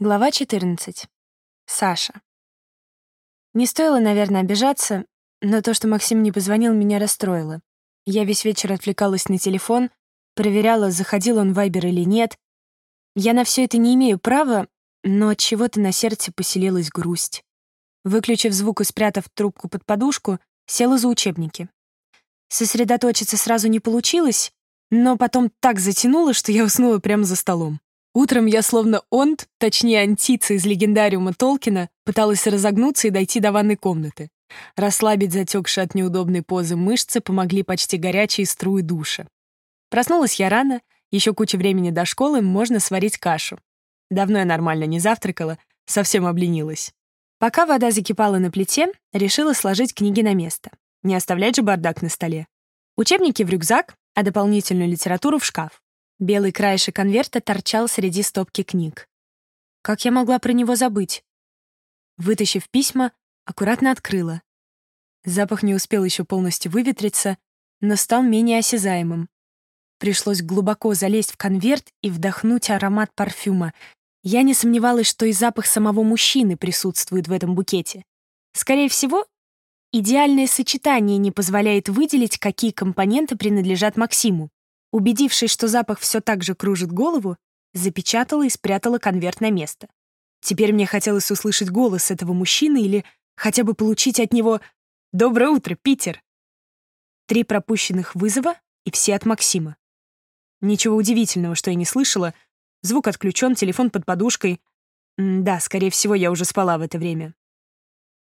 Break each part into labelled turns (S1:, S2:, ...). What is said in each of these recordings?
S1: Глава 14. Саша. Не стоило, наверное, обижаться, но то, что Максим не позвонил, меня расстроило. Я весь вечер отвлекалась на телефон, проверяла, заходил он в Вайбер или нет. Я на все это не имею права, но от чего-то на сердце поселилась грусть. Выключив звук и спрятав трубку под подушку, села за учебники. Сосредоточиться сразу не получилось, но потом так затянуло, что я уснула прямо за столом. Утром я словно онт, точнее антица из легендариума Толкина, пыталась разогнуться и дойти до ванной комнаты. Расслабить затекшие от неудобной позы мышцы помогли почти горячие струи душа. Проснулась я рано, еще куча времени до школы, можно сварить кашу. Давно я нормально не завтракала, совсем обленилась. Пока вода закипала на плите, решила сложить книги на место. Не оставлять же бардак на столе. Учебники в рюкзак, а дополнительную литературу в шкаф. Белый краешек конверта торчал среди стопки книг. Как я могла про него забыть? Вытащив письма, аккуратно открыла. Запах не успел еще полностью выветриться, но стал менее осязаемым. Пришлось глубоко залезть в конверт и вдохнуть аромат парфюма. Я не сомневалась, что и запах самого мужчины присутствует в этом букете. Скорее всего, идеальное сочетание не позволяет выделить, какие компоненты принадлежат Максиму. Убедившись, что запах все так же кружит голову, запечатала и спрятала конверт на место. Теперь мне хотелось услышать голос этого мужчины или хотя бы получить от него «Доброе утро, Питер!». Три пропущенных вызова и все от Максима. Ничего удивительного, что я не слышала. Звук отключен, телефон под подушкой. М да, скорее всего, я уже спала в это время.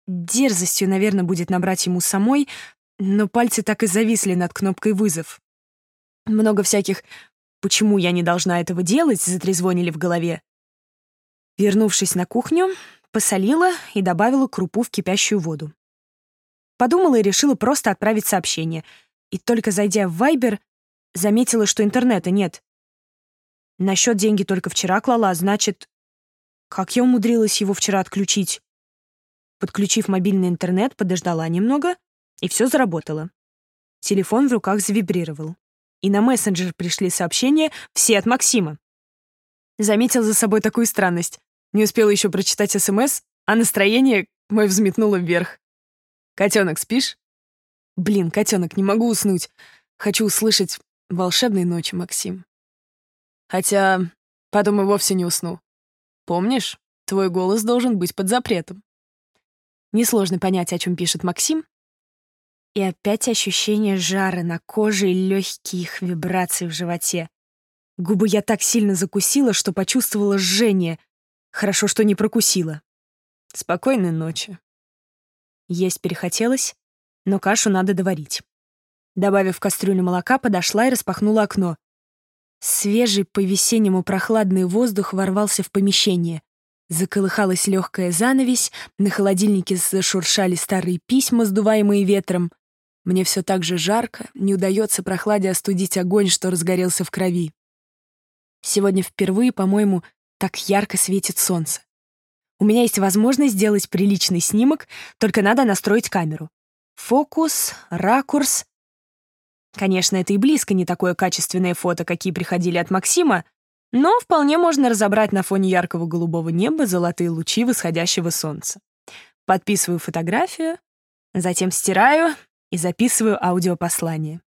S1: Дерзостью, наверное, будет набрать ему самой, но пальцы так и зависли над кнопкой «Вызов». Много всяких «почему я не должна этого делать» затрезвонили в голове. Вернувшись на кухню, посолила и добавила крупу в кипящую воду. Подумала и решила просто отправить сообщение. И только зайдя в Viber, заметила, что интернета нет. На счет деньги только вчера клала, значит... Как я умудрилась его вчера отключить? Подключив мобильный интернет, подождала немного, и все заработало. Телефон в руках завибрировал и на мессенджер пришли сообщения все от Максима. Заметил за собой такую странность. Не успел еще прочитать СМС, а настроение мое взметнуло вверх. «Котенок, спишь?» «Блин, котенок, не могу уснуть. Хочу услышать волшебной ночи, Максим». Хотя потом вовсе не усну. Помнишь, твой голос должен быть под запретом. Несложно понять, о чем пишет Максим, и опять ощущение жара на коже и легкие их вибрации в животе. Губы я так сильно закусила, что почувствовала жжение. Хорошо, что не прокусила. Спокойной ночи. Есть перехотелось, но кашу надо доварить. Добавив кастрюлю молока, подошла и распахнула окно. Свежий по-весеннему прохладный воздух ворвался в помещение. Заколыхалась легкая занавесь, на холодильнике зашуршали старые письма, сдуваемые ветром. Мне все так же жарко, не удается прохладе остудить огонь, что разгорелся в крови. Сегодня впервые, по-моему, так ярко светит солнце. У меня есть возможность сделать приличный снимок, только надо настроить камеру. Фокус, ракурс. Конечно, это и близко не такое качественное фото, какие приходили от Максима, но вполне можно разобрать на фоне яркого голубого неба золотые лучи восходящего солнца. Подписываю фотографию, затем стираю и записываю аудиопослание.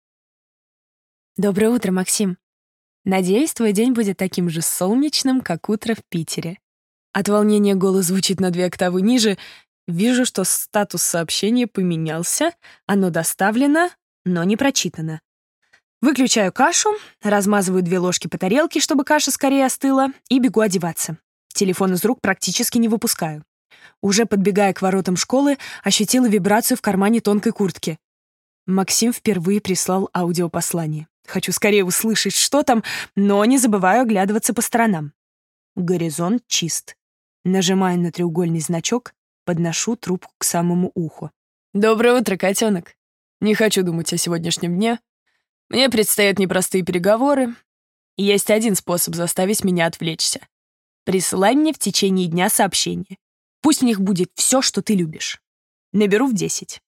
S1: Доброе утро, Максим. Надеюсь, твой день будет таким же солнечным, как утро в Питере. От волнения голос звучит на две октавы ниже. Вижу, что статус сообщения поменялся, оно доставлено, но не прочитано. Выключаю кашу, размазываю две ложки по тарелке, чтобы каша скорее остыла, и бегу одеваться. Телефон из рук практически не выпускаю. Уже подбегая к воротам школы, ощутила вибрацию в кармане тонкой куртки. Максим впервые прислал аудиопослание. Хочу скорее услышать, что там, но не забываю оглядываться по сторонам. Горизонт чист. Нажимая на треугольный значок, подношу трубку к самому уху. «Доброе утро, котенок. Не хочу думать о сегодняшнем дне. Мне предстоят непростые переговоры. Есть один способ заставить меня отвлечься. Присылай мне в течение дня сообщение. Пусть в них будет все, что ты любишь. Наберу в десять.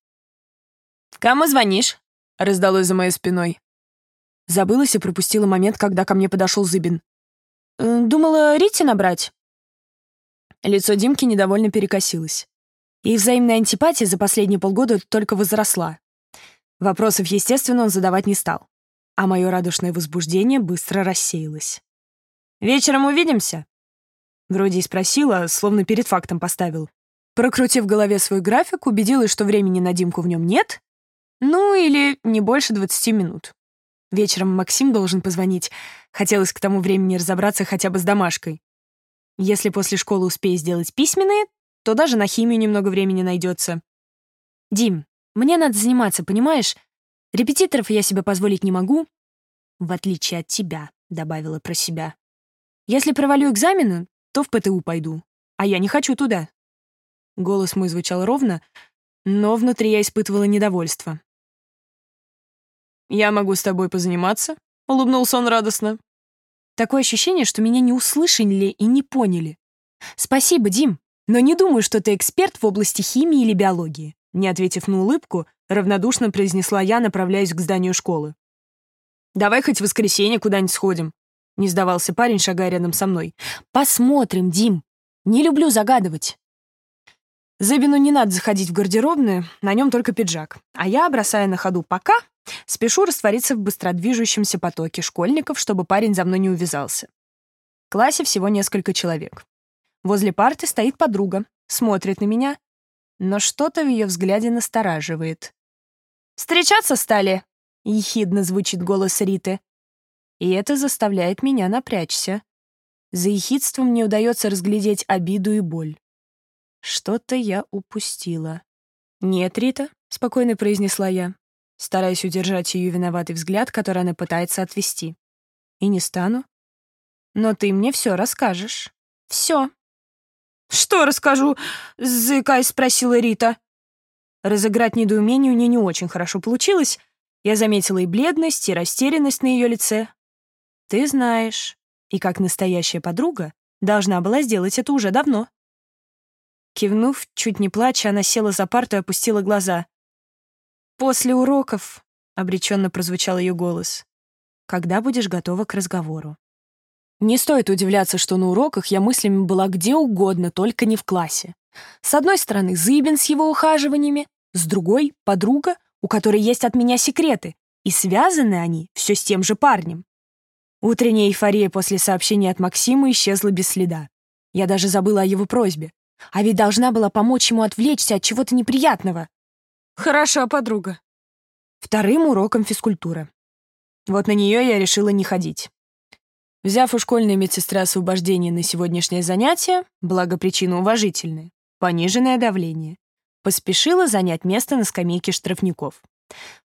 S1: «Кому звонишь?» — раздалось за моей спиной. Забылась и пропустила момент, когда ко мне подошел Зыбин. «Э, «Думала Рите набрать?» Лицо Димки недовольно перекосилось. Их взаимная антипатия за последние полгода только возросла. Вопросов, естественно, он задавать не стал. А мое радушное возбуждение быстро рассеялось. «Вечером увидимся?» Вроде и спросила, словно перед фактом поставил. Прокрутив в голове свой график, убедилась, что времени на Димку в нем нет. Ну, или не больше 20 минут. Вечером Максим должен позвонить. Хотелось к тому времени разобраться хотя бы с домашкой. Если после школы успею сделать письменные, то даже на химию немного времени найдется. «Дим, мне надо заниматься, понимаешь? Репетиторов я себе позволить не могу. В отличие от тебя», — добавила про себя. «Если провалю экзамены, то в ПТУ пойду. А я не хочу туда». Голос мой звучал ровно, но внутри я испытывала недовольство.
S2: «Я могу с тобой позаниматься?» — улыбнулся он радостно.
S1: Такое ощущение, что меня не услышали и не поняли. «Спасибо, Дим, но не думаю, что ты эксперт в области химии или биологии», не ответив на улыбку, равнодушно произнесла я, направляясь к зданию школы.
S2: «Давай хоть в воскресенье куда-нибудь сходим», — не сдавался парень, шагая рядом со мной.
S1: «Посмотрим, Дим. Не люблю загадывать».
S2: Зыбину не надо заходить в гардеробную, на нем только пиджак. А я, бросая на ходу «пока», Спешу раствориться в быстродвижущемся потоке школьников, чтобы парень за мной не увязался. В классе всего несколько человек. Возле парты стоит подруга, смотрит на меня, но что-то в ее взгляде настораживает. «Встречаться стали?» — ехидно звучит голос Риты. И это заставляет меня напрячься. За ехидством мне удается разглядеть обиду и боль. Что-то я упустила. «Нет, Рита», — спокойно произнесла я стараясь удержать ее виноватый взгляд, который она пытается отвести. И не стану. Но ты мне все расскажешь. Все.
S1: «Что расскажу?» — заикаясь, спросила Рита. Разыграть недоумение у нее не очень хорошо получилось. Я заметила и бледность, и растерянность на ее лице. «Ты знаешь, и как настоящая подруга должна была сделать это уже давно». Кивнув, чуть не плача, она села за парту и опустила глаза. «После уроков», — обреченно прозвучал ее голос. «Когда будешь готова к разговору?» Не стоит удивляться, что на уроках я мыслями была где угодно, только не в классе. С одной стороны, Зыбин с его ухаживаниями, с другой — подруга, у которой есть от меня секреты, и связаны они все с тем же парнем. Утренняя эйфория после сообщения от Максима исчезла без следа. Я даже забыла о его просьбе. А ведь должна была помочь ему отвлечься от чего-то неприятного.
S2: Хороша подруга.
S1: Вторым уроком физкультура. Вот на нее я решила не ходить. Взяв у школьной медсестры освобождение на сегодняшнее занятие, благо причина уважительная, пониженное давление, поспешила занять место на скамейке штрафников.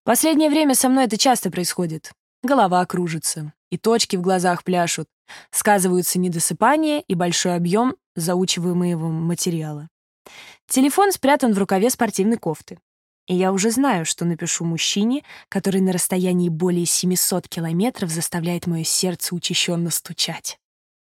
S1: Последнее время со мной это часто происходит. Голова кружится, и точки в глазах пляшут, сказываются недосыпание и большой объем заучиваемого материала. Телефон спрятан в рукаве спортивной кофты. И я уже знаю, что напишу мужчине, который на расстоянии более 700 километров заставляет мое сердце учащенно стучать.